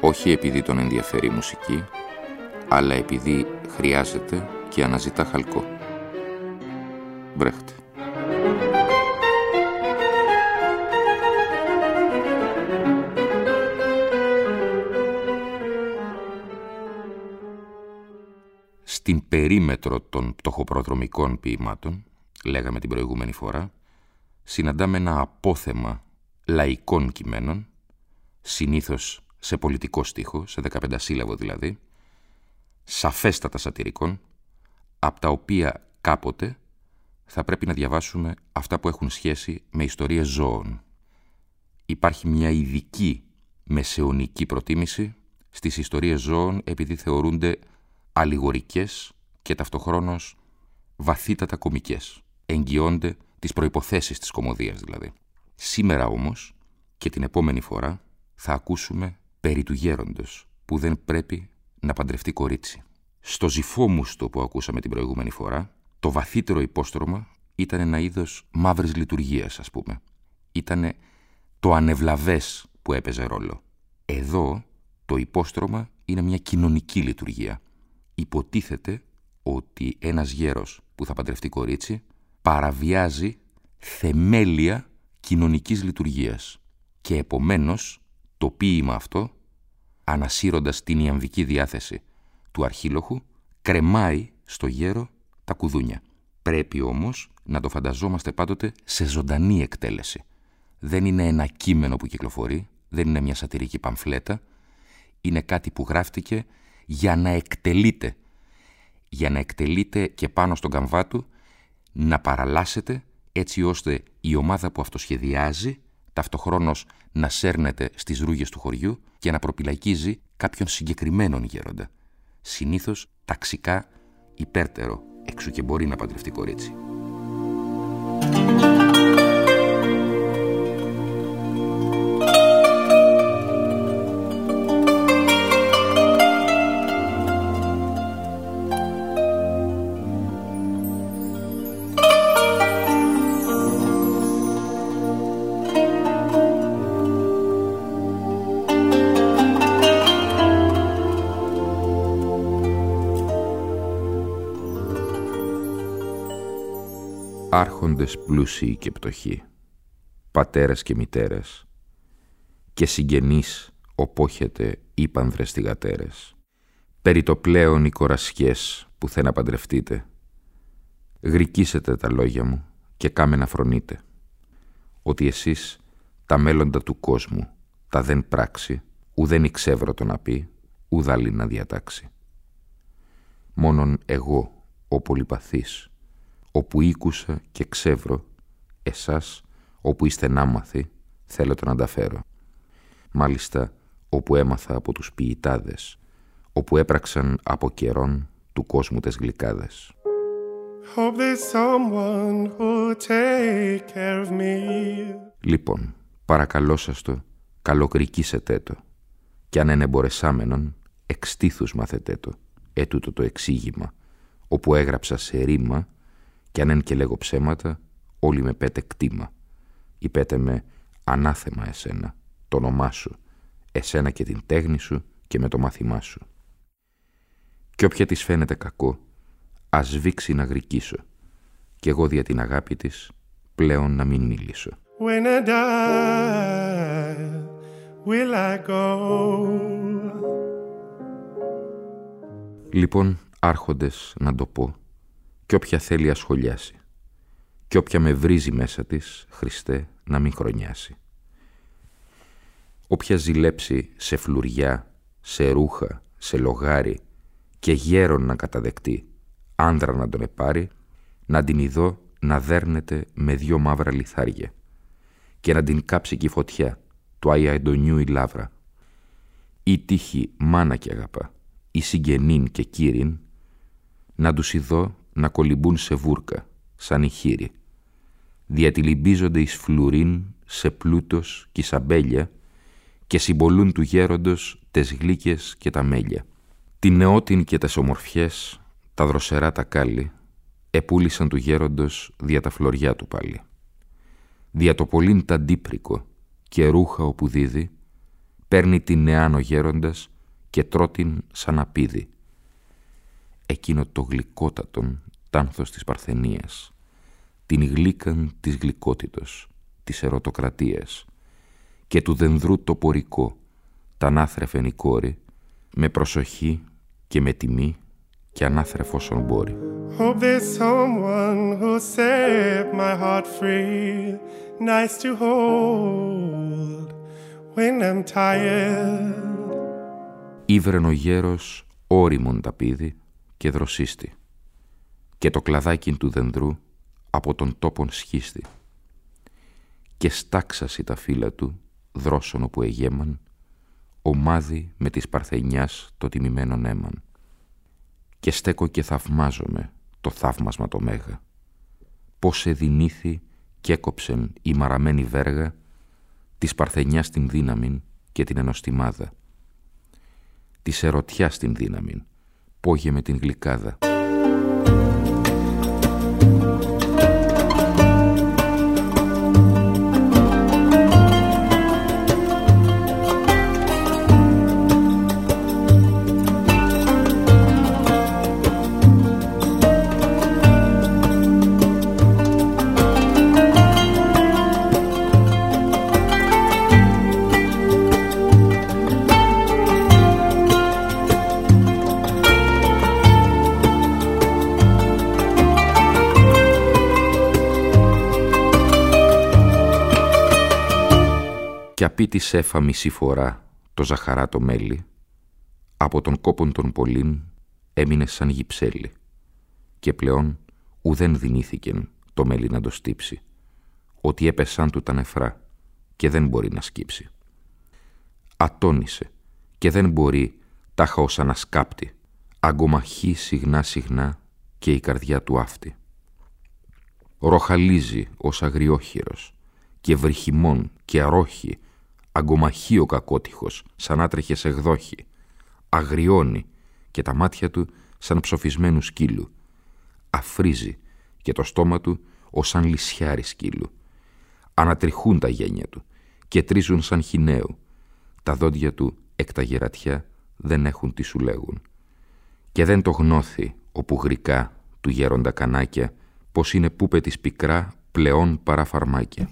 όχι επειδή τον ενδιαφέρει η μουσική, αλλά επειδή χρειάζεται και αναζητά χαλκό. Βρέχτε. Στην περίμετρο των πτωχοπροδρομικών ποιημάτων, λέγαμε την προηγούμενη φορά, συναντάμε ένα απόθεμα λαϊκών κειμένων, συνήθως σε πολιτικό στίχο, σε 15 σύλλαβο δηλαδή, σαφέστατα σατυρικών, από τα οποία κάποτε θα πρέπει να διαβάσουμε αυτά που έχουν σχέση με ιστορίες ζώων. Υπάρχει μια ειδική μεσαιωνική προτίμηση στις ιστορίες ζώων επειδή θεωρούνται αλληγορικές και ταυτοχρόνως βαθύτατα κομικές. Εγγυώνται τις προϋποθέσεις της κομμωδίας δηλαδή. Σήμερα όμως και την επόμενη φορά θα ακούσουμε περί του γέροντος που δεν πρέπει να παντρευτεί κορίτσι. Στο ζυφόμουστο που ακούσαμε την προηγούμενη φορά, το βαθύτερο υπόστρωμα ήταν ένα είδος μαύρης λειτουργίας, ας πούμε. Ήτανε το ανεβλαβές που έπαιζε ρόλο. Εδώ το υπόστρωμα είναι μια κοινωνική λειτουργία. Υποτίθεται ότι ένας γέρος που θα παντρευτεί κορίτσι παραβιάζει θεμέλια κοινωνικής λειτουργίας και επομένως το ποίημα αυτό, ανασύροντας την ιαμβική διάθεση του αρχήλοχου, κρεμάει στο γέρο τα κουδούνια. Πρέπει όμως να το φανταζόμαστε πάντοτε σε ζωντανή εκτέλεση. Δεν είναι ένα κείμενο που κυκλοφορεί, δεν είναι μια σατυρική παμφλέτα, είναι κάτι που γράφτηκε για να εκτελείται, για να εκτελείται και πάνω στον καμβά του, να παραλάσετε έτσι ώστε η ομάδα που αυτοσχεδιάζει ταυτοχρόνως να σέρνεται στις ρούγες του χωριού και να προπυλακίζει κάποιον συγκεκριμένον γέροντα. Συνήθως ταξικά υπέρτερο, εξού και μπορεί να παντρευτεί κορίτσι. Άρχοντες πλούσιοι και πτωχοί, πατέρες και μητέρες, και συγγενείς οπόχετε ύπανδρες θυγατέρες, περί το πλέον οι κορασιές που θε να παντρευτείτε. Γρικίσετε τα λόγια μου και κάμε να φρονείτε, ότι εσείς τα μέλλοντα του κόσμου τα δεν πράξει, ουδέν ξεύρο το να πει, ουδάλη να διατάξει. Μόνον εγώ, ο πολυπαθής, όπου ήκουσα και ξεύρω, εσάς, όπου είστε νάμαθοι, θέλω τον ανταφέρω. Μάλιστα, όπου έμαθα από τους ποιητάδες, όπου έπραξαν από καιρόν του κόσμου τες γλυκάδες. Λοιπόν, παρακαλώ σας το, καλοκρικήσετε το, κι αν είναι εμπορεσάμενον, εξτήθους μαθετέ το, έτουτο το εξήγημα, όπου έγραψα σε ρήμα κι αν εν και λέγω ψέματα, όλοι με πέτε κτήμα. Ή πέτε με ανάθεμα εσένα, το όνομά σου, εσένα και την τέχνη σου και με το μάθημά σου. Κι όποια της φαίνεται κακό, ας σβήξει να γρικήσω, κι εγώ δια την αγάπη της πλέον να μην μιλήσω. When I die, will I go? Λοιπόν, άρχοντες να το πω, κι όποια θέλει ασχολιάσει. Κι όποια με βρίζει μέσα της, Χριστέ, να μην χρονιάσει. Όποια ζηλέψει σε φλουριά, σε ρούχα, σε λογάρι και γέρον να καταδεκτεί, άνδρα να τον επάρει, να την ειδώ να δέρνεται με δυο μαύρα λιθάρια και να την κάψει και η φωτιά του Αϊ Αντωνιού η λάβρα ή τύχη μάνα και αγαπά, ή συγγενήν και κύριν, να τους ειδώ να κολυμπούν σε βούρκα, σαν ηχείρι. Διατυλιμπίζονται εις φλουρίν, σε πλούτος και σαμπέλια και συμπολούν του γέροντος τες γλύκες και τα μέλια. Την νεότην και τες ομορφιές, τα δροσερά τα κάλλη, επούλησαν του γέροντος δια τα φλωριά του πάλι. Δια το πολύν ταντίπρικο και ρούχα όπου δίδει, παίρνει την νεάν ο γέροντας και τρώτην σαν απίδι. Εκείνο το γλυκότατον τάνθος της Παρθενίας, την γλύκαν της γλυκότητος, της ερωτοκρατίας και του δενδρού το πορικό, τα νάθρεφεν η κόρη, με προσοχή και με τιμή και ανάθρεφ όσον μπορεί. Hope there's someone who set my heart free, nice to hold when I'm tired. Ήβρεν ο γέρος όριμον ταπίδι και δροσίστη και το κλαδάκι του δενδρού από τον τόπον σχίστη. Και στάξασι τα φύλλα του δρόσον όπου εγέμαν ομάδι με της παρθενιάς το τιμημένον έμαν και στέκω και θαυμάζομαι το θαύμασμα το μέγα. Πως εδινήθη κι έκοψεν η μαραμένη βέργα της παρθενιάς την δύναμην και την ενοστιμάδα. Της ερωτιάς την δύναμην πόγε με την γλυκάδα κι απί τη έφα μισή φορά το ζαχαρά το μέλι, από τον κόπον των πολλήν έμεινε σαν γυψέλι και πλέον ουδέν δυνήθηκεν το μέλι να το στύψει, ότι έπεσαν του τα νεφρά και δεν μπορεί να σκύψει. Ατόνισε και δεν μπορεί τάχα όσα να σκάπτει, αγκομαχεί σιγνά σιγνά και η καρδιά του αυτή. Ροχαλίζει ως αγριόχειρος και βρυχημών και αρόχη αγκομαχεί ο κακότυχος, σαν άτρεχε σε γδόχη. Αγριώνει και τα μάτια του σαν ψοφισμένου σκύλου. Αφρίζει και το στόμα του ως σαν λυσιάρι σκύλου. Ανατριχούν τα γένια του και τρίζουν σαν χινέου. Τα δόντια του εκ τα γερατιά δεν έχουν τι σου λέγουν. Και δεν το γνώθει όπου γρικά του γέροντα κανάκια πως είναι πούπε της πικρά πλεόν παρά φαρμάκια.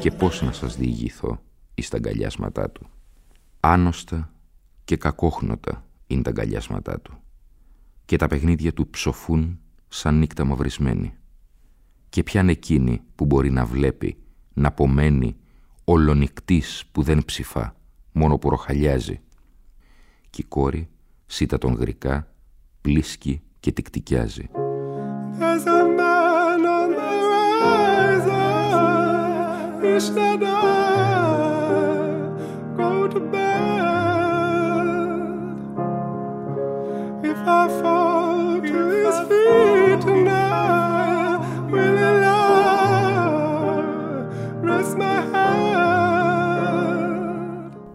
Και πώς να σας διηγηθώ εις τα αγκαλιάσματά του. Άνοστα και κακόχνοτα είναι τα αγκαλιάσματά του και τα παιχνίδια του ψοφούν σαν νύχτα μαυρισμένη. Και ποιαν εκείνη που μπορεί να βλέπει, να απομένει, ολονικτής που δεν ψηφά, μόνο που ροχαλιάζει. Κι η κόρη, σίτα τον γρικά, πλίσκει και τικτικιάζει.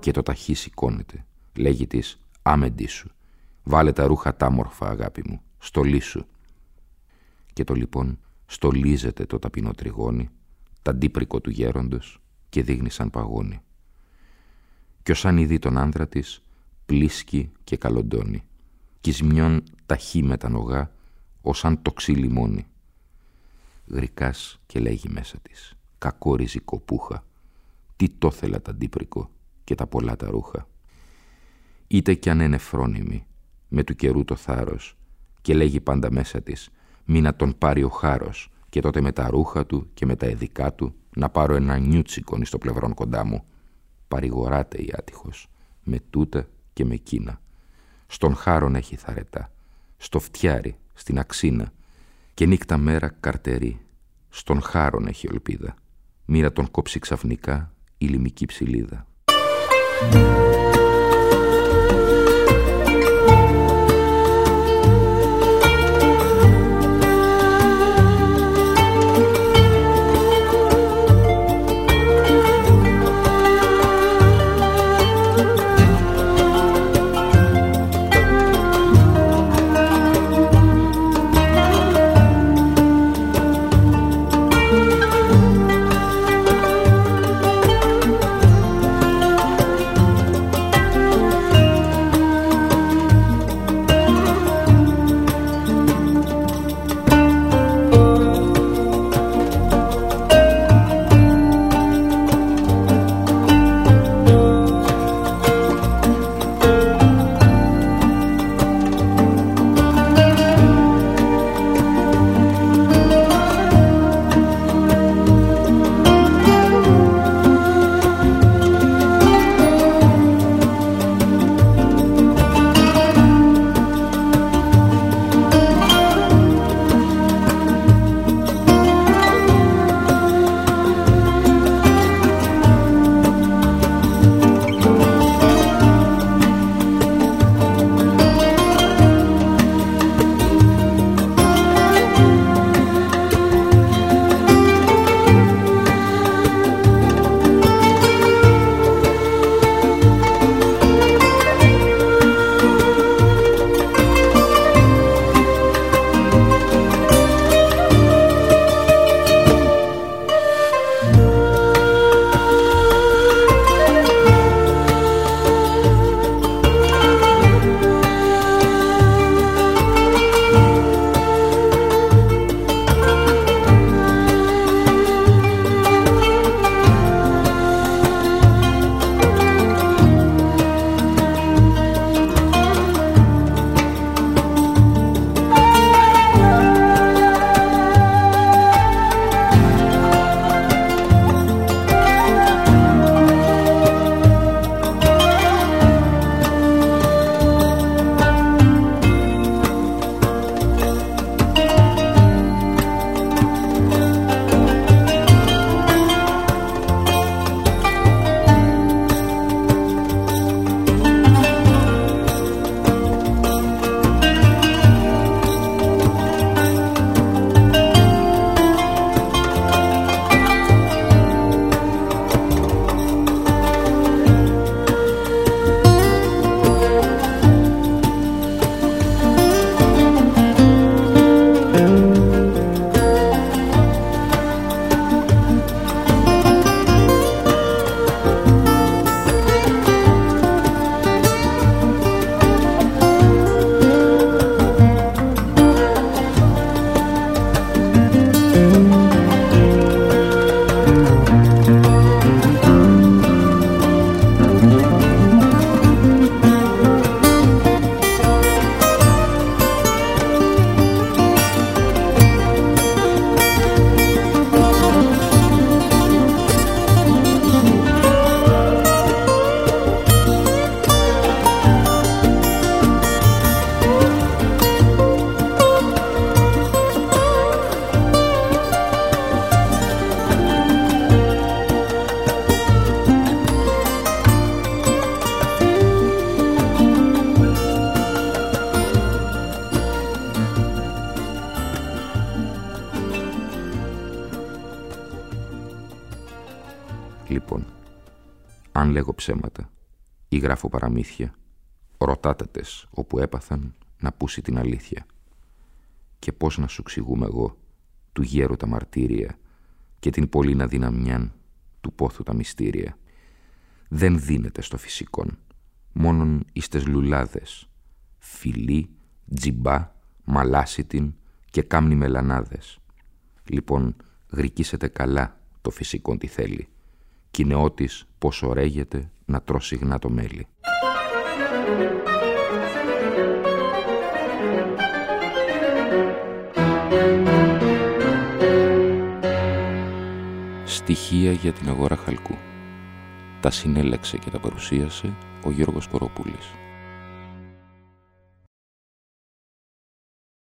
Και το ταχύς σηκώνεται. Λέγει της «Άμεντί σου, βάλε τα ρούχα τάμορφα αγάπη μου, στολί σου». Και το λοιπόν στολίζεται το ταπεινό τριγώνι, ταντίπρικο του γέροντος και δείχνει σαν παγόνι. Κι ως αν τον άντρα της, πλίσκει και καλοντώνει κι ζημιών ταχύ με τα νογά, ως αν το λιμόνι. Γρικάς και λέγει μέσα της, κακόριζη κοπούχα, τι το θέλα τα αντίπρικο και τα πολλά τα ρούχα. Είτε κι αν είναι φρόνιμη, με του καιρού το θάρρος, και λέγει πάντα μέσα της, μη να τον πάρει ο χάρος και τότε με τα ρούχα του και με τα εδικά του να πάρω ένα νιούτσικον στο πλευρόν κοντά μου. Παρηγοράται η άτυχος, με τούτα και με κίνα. Στον χάρον έχει θαρετά, στο φτιάρι, στην αξίνα και νύχτα μέρα καρτερή. Στον χάρον έχει ελπίδα. Μοίρα τον κόψει ξαφνικά η λιμική ψηλίδα. Ψέματα ή γράφω παραμύθια, ρωτάτατες όπου έπαθαν να πούσει την αλήθεια. Και πώς να σου ξηγούμε εγώ του γέρου τα μαρτύρια και την πολύνα δυναμιάν του πόθου τα μυστήρια. Δεν δίνεται στο φυσικόν, μόνον ιστες λουλάδες, φιλί, τζιμπά, μαλάσιτιν και κάμνη μελανάδες. Λοιπόν, γρικίσετε καλά το φυσικόν τι θέλει κι η νεότης πως ωραίγεται να τρώσει συχνά το μέλι. Στοιχεία για την αγορά χαλκού. Τα συνέλεξε και τα παρουσίασε ο Γιώργος Κοροπούλης.